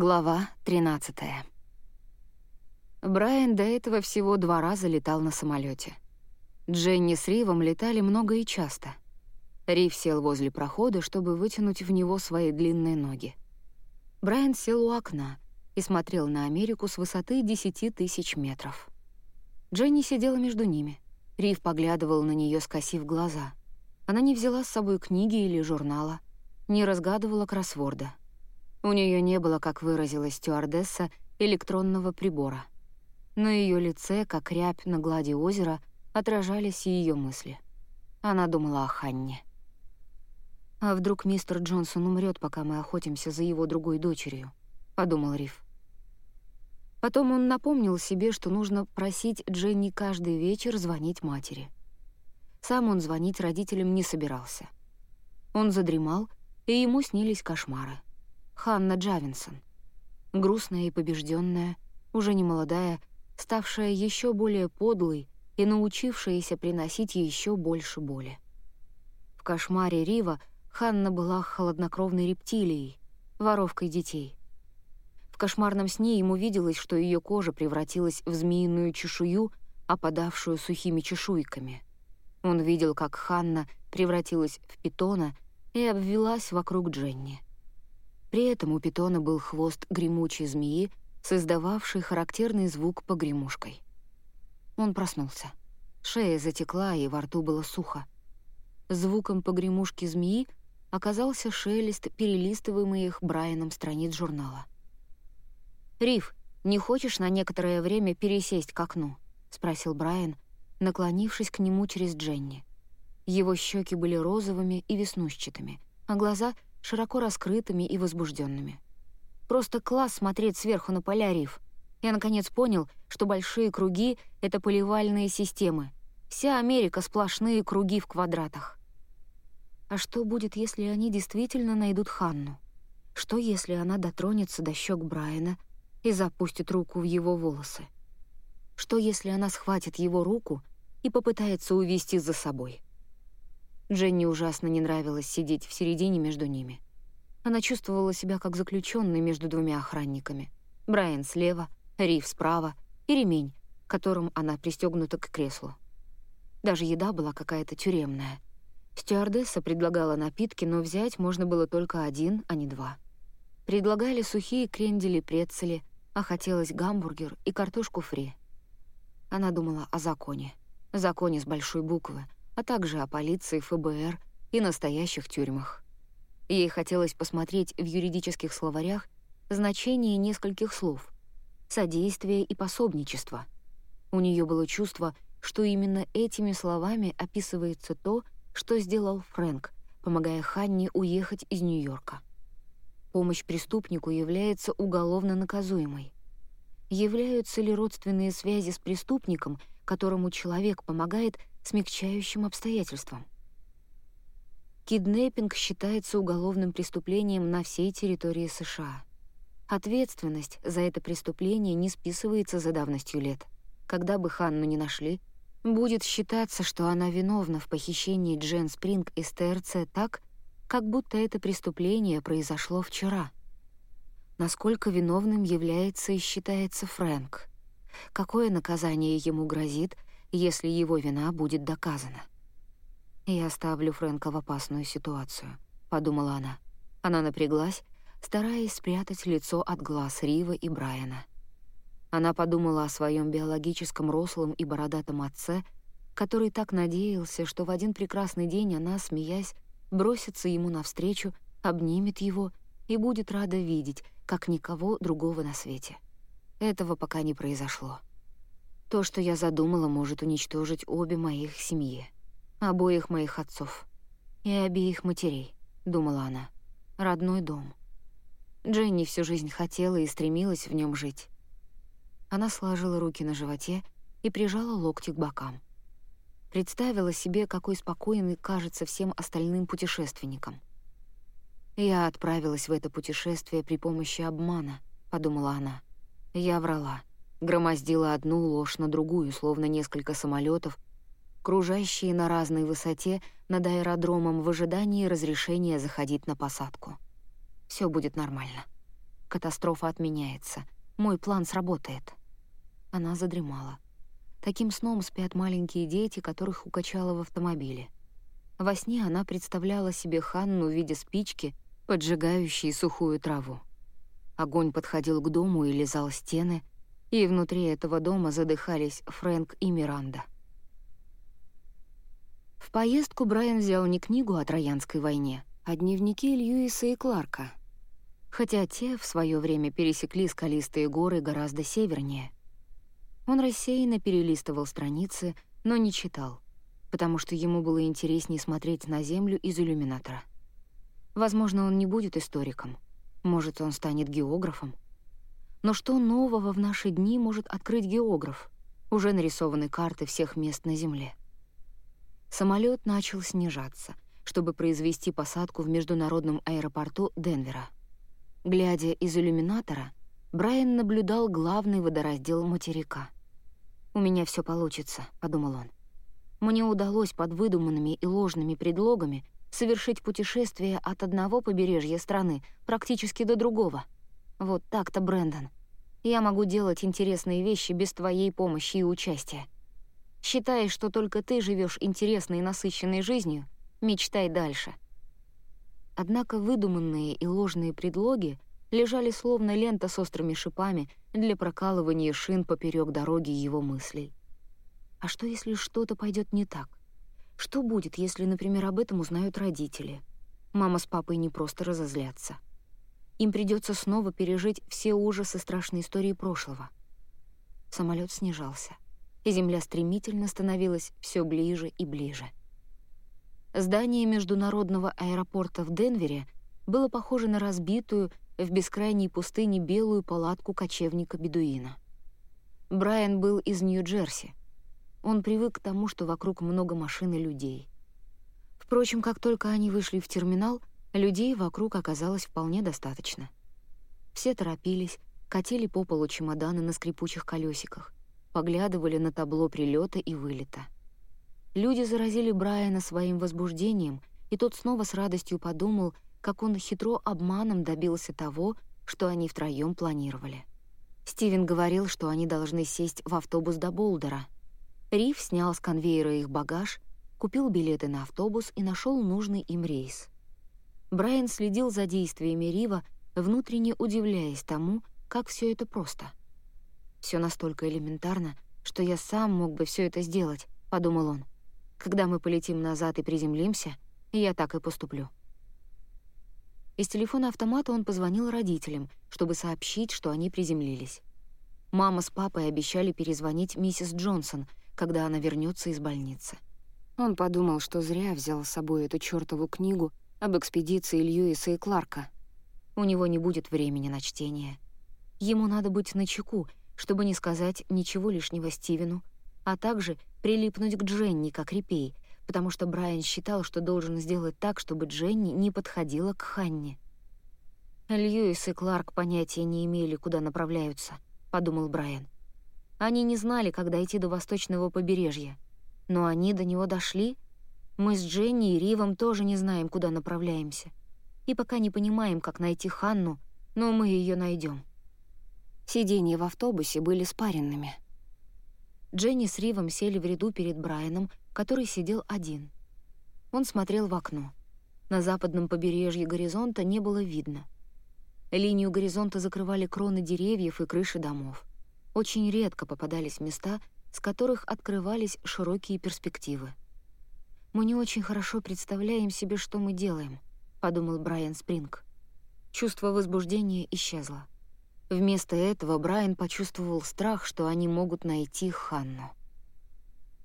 Глава 13. Брайан до этого всего два раза летал на самолете. Дженни с Ривом летали много и часто. Рив сел возле прохода, чтобы вытянуть в него свои длинные ноги. Брайан сел у окна и смотрел на Америку с высоты 10 тысяч метров. Дженни сидела между ними. Рив поглядывал на нее, скосив глаза. Она не взяла с собой книги или журнала, не разгадывала кроссворда — у нее не было, как выразилась стюардесса, электронного прибора. На ее лице, как рябь на глади озера, отражались ее мысли. Она думала о Ханне. «А вдруг мистер Джонсон умрет, пока мы охотимся за его другой дочерью?» — подумал Риф. Потом он напомнил себе, что нужно просить Дженни каждый вечер звонить матери. Сам он звонить родителям не собирался. Он задремал, и ему снились кошмары. Ханна Джавинсон. Грустная и побежденная, уже не молодая, ставшая еще более подлой и научившаяся приносить еще больше боли. В кошмаре Рива Ханна была холоднокровной рептилией, воровкой детей. В кошмарном сне ему виделось, что ее кожа превратилась в змеиную чешую, опадавшую сухими чешуйками. Он видел, как Ханна превратилась в питона и обвелась вокруг Дженни. При этом у питона был хвост гремучей змеи, создававший характерный звук погремушкой. Он проснулся. Шея затекла, и во рту было сухо. Звуком погремушки змеи оказался шелест, перелистываемый их Брайаном страниц журнала. «Риф, не хочешь на некоторое время пересесть к окну?» — спросил Брайан, наклонившись к нему через Дженни. Его щеки были розовыми и веснушчатыми, а глаза — широко раскрытыми и возбужденными. Просто класс смотреть сверху на поля риф. Я наконец понял, что большие круги — это поливальные системы. Вся Америка — сплошные круги в квадратах. А что будет, если они действительно найдут Ханну? Что, если она дотронется до щек Брайана и запустит руку в его волосы? Что, если она схватит его руку и попытается увести за собой? Дженни ужасно не нравилось сидеть в середине между ними. Она чувствовала себя как заключенный между двумя охранниками. Брайан слева, Рив справа и ремень, которым она пристегнута к креслу. Даже еда была какая-то тюремная. Стюардесса предлагала напитки, но взять можно было только один, а не два. Предлагали сухие крендели-прецели, а хотелось гамбургер и картошку фри. Она думала о законе. Законе с большой буквы — а также о полиции, ФБР и настоящих тюрьмах. Ей хотелось посмотреть в юридических словарях значение нескольких слов — содействие и пособничество. У нее было чувство, что именно этими словами описывается то, что сделал Фрэнк, помогая Ханне уехать из Нью-Йорка. Помощь преступнику является уголовно наказуемой. Являются ли родственные связи с преступником, которому человек помогает, смягчающим обстоятельством. Киднеппинг считается уголовным преступлением на всей территории США. Ответственность за это преступление не списывается за давностью лет. Когда бы Ханну не нашли, будет считаться, что она виновна в похищении Джен Спринг из ТРЦ так, как будто это преступление произошло вчера. Насколько виновным является и считается Фрэнк? Какое наказание ему грозит — если его вина будет доказана. «Я оставлю Фрэнка в опасную ситуацию», — подумала она. Она напряглась, стараясь спрятать лицо от глаз Рива и Брайана. Она подумала о своем биологическом рослом и бородатом отце, который так надеялся, что в один прекрасный день она, смеясь, бросится ему навстречу, обнимет его и будет рада видеть, как никого другого на свете. Этого пока не произошло. То, что я задумала, может уничтожить обе моих семьи. Обоих моих отцов. И обеих матерей, думала она. Родной дом. Дженни всю жизнь хотела и стремилась в нем жить. Она сложила руки на животе и прижала локти к бокам. Представила себе, какой спокойный кажется всем остальным путешественникам. «Я отправилась в это путешествие при помощи обмана», — подумала она. «Я врала громоздила одну ложь на другую, словно несколько самолетов, кружащие на разной высоте над аэродромом в ожидании разрешения заходить на посадку. Все будет нормально. Катастрофа отменяется. Мой план сработает. Она задремала. Таким сном спят маленькие дети, которых укачало в автомобиле. Во сне она представляла себе Ханну в виде спички, поджигающей сухую траву. Огонь подходил к дому и лизал стены, и внутри этого дома задыхались Фрэнк и Миранда. В поездку Брайан взял не книгу о Троянской войне, а дневники Льюиса и Кларка, хотя те в свое время пересекли скалистые горы гораздо севернее. Он рассеянно перелистывал страницы, но не читал, потому что ему было интереснее смотреть на Землю из иллюминатора. Возможно, он не будет историком, может, он станет географом. Но что нового в наши дни может открыть географ? Уже нарисованы карты всех мест на Земле. Самолет начал снижаться, чтобы произвести посадку в международном аэропорту Денвера. Глядя из иллюминатора, Брайан наблюдал главный водораздел материка. «У меня все получится», — подумал он. «Мне удалось под выдуманными и ложными предлогами совершить путешествие от одного побережья страны практически до другого. Вот так-то, Брэндон. Я могу делать интересные вещи без твоей помощи и участия. Считаешь, что только ты живешь интересной и насыщенной жизнью, мечтай дальше. Однако выдуманные и ложные предлоги лежали словно лента с острыми шипами для прокалывания шин поперек дороги его мыслей. А что, если что-то пойдет не так? Что будет, если, например, об этом узнают родители? Мама с папой не просто разозлятся. Им придется снова пережить все ужасы страшной истории прошлого. Самолет снижался и земля стремительно становилась все ближе и ближе. Здание международного аэропорта в Денвере было похоже на разбитую в бескрайней пустыне белую палатку кочевника-бедуина. Брайан был из Нью-Джерси. Он привык к тому, что вокруг много машин и людей. Впрочем, как только они вышли в терминал, людей вокруг оказалось вполне достаточно. Все торопились, катили по полу чемоданы на скрипучих колесиках поглядывали на табло прилета и вылета. Люди заразили Брайана своим возбуждением, и тот снова с радостью подумал, как он хитро обманом добился того, что они втроем планировали. Стивен говорил, что они должны сесть в автобус до Болдера. Риф снял с конвейера их багаж, купил билеты на автобус и нашел нужный им рейс. Брайан следил за действиями Рива, внутренне удивляясь тому, как все это просто. Все настолько элементарно, что я сам мог бы все это сделать, подумал он. Когда мы полетим назад и приземлимся, я так и поступлю. Из телефона автомата он позвонил родителям, чтобы сообщить, что они приземлились. Мама с папой обещали перезвонить миссис Джонсон, когда она вернется из больницы. Он подумал, что зря взял с собой эту чёртову книгу об экспедиции Льюиса и Кларка. У него не будет времени на чтение. Ему надо быть начеку чтобы не сказать ничего лишнего Стивену, а также прилипнуть к Дженни как репей, потому что Брайан считал, что должен сделать так, чтобы Дженни не подходила к Ханне. «Льюис и Кларк понятия не имели, куда направляются», — подумал Брайан. Они не знали, когда идти до восточного побережья. Но они до него дошли. Мы с Дженни и Ривом тоже не знаем, куда направляемся. И пока не понимаем, как найти Ханну, но мы ее найдем. Сиденья в автобусе были спаренными. Дженни с Ривом сели в ряду перед Брайаном, который сидел один. Он смотрел в окно. На западном побережье горизонта не было видно. Линию горизонта закрывали кроны деревьев и крыши домов. Очень редко попадались места, с которых открывались широкие перспективы. «Мы не очень хорошо представляем себе, что мы делаем», — подумал Брайан Спринг. Чувство возбуждения исчезло. Вместо этого Брайан почувствовал страх, что они могут найти Ханну.